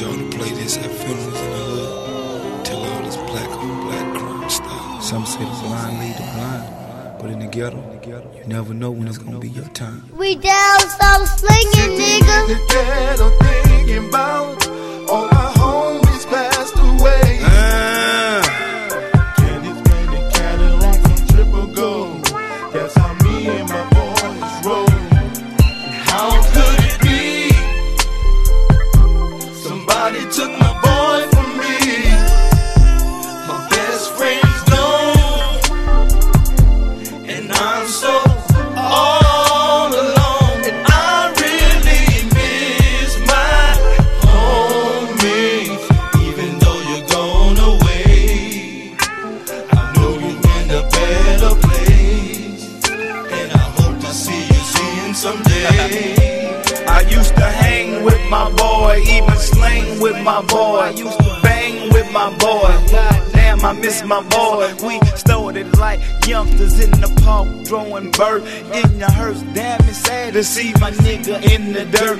want y'all to play this at funerals in the hood. Tell all this black on black crime style. Some say the blind lead the blind. But in the ghetto, you never know when it's gonna be your time. We down south slinging, nigga. The ghetto thinking about someday. I used to hang with my boy, even slang with my boy. I used to bang with my boy. Damn, I miss my boy. We started like youngsters in the park, throwing bird in the hearse. Damn, it's sad to see my nigga in the dirt.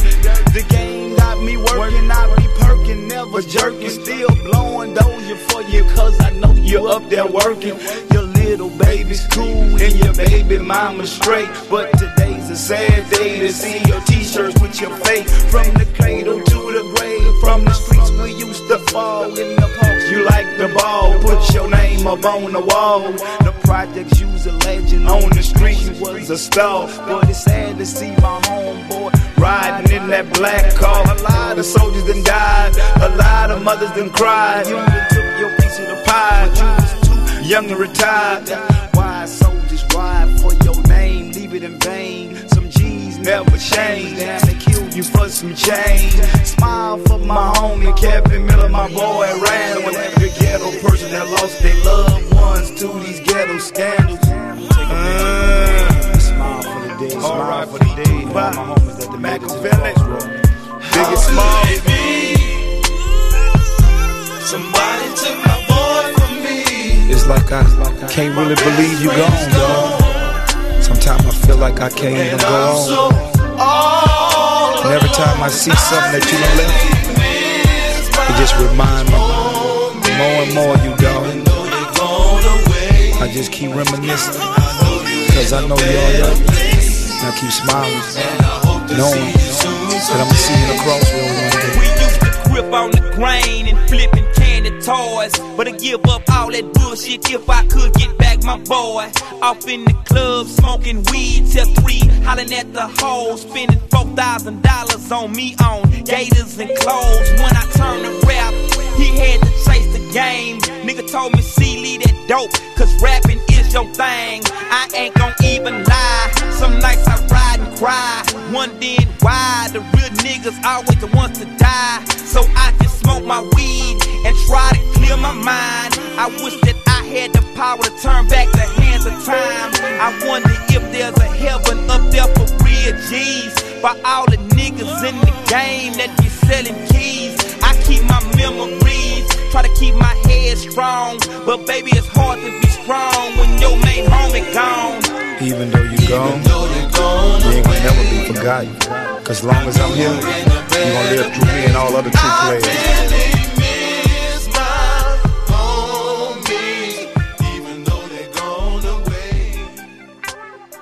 The game got me working, I be perking, never jerking, still blowing doja for you, cause I know you're up there working. Your little baby's cool and your baby mama's straight, but today's sad day to see your t-shirts with your face from the cradle to the grave. From the streets we used to fall in the parks. You like the ball, put your name up on the wall. The projects you was a legend on the street, you was a star. But it's sad to see my homeboy riding in that black car. A lot of soldiers done died, a lot of mothers done cried. You done took your piece of the pie, but you was too young and retired. Why soldiers ride for your name, leave it in vain. Some G's never change. Damn, they kill you for some change. Smile for my homie Kevin Miller, my boy Randall. And every ghetto person that lost their loved ones to these ghetto scandals. Uh, Smile for the dead, smile Alright, for the dead. All my homies that the Makaveli. Makaveli. Biggie Smalls. Somebody took my boy from me. it's like I can't really believe you gone, dog. Sometimes I feel like I can't even go on. And every time I see something that you done left, it just remind me more and more you dog. I just keep reminiscing, cause I know you're there. And I keep smiling, knowing that I'ma see you in the crossroad one day. We used to grip on the grain and flipping toys. But I give up all that bullshit if I could get back my boy. Off in the club, smoking weed till three. Hollering at the hoes, spending $4,000 on me on gators and clothes. When I turned to rap, he had to chase the game. Nigga told me, see, leave that dope, cause rapping is your thing. I ain't gon' even lie. Some nights I ride and cry. Wondering why the real niggas always the ones to die. So I just smoke my weed and try to clear my mind. I wish that I had the power to turn back the hands of time. I wonder if there's a heaven up there for real G's. For all the niggas in the game that be selling keys. I keep my memories, try to keep my head strong. But baby, it's hard to be strong when your main homie gone. Even though you gone, you ain't gonna never be forgotten. Cause long as I'm here, you gonna live through me and all other true players.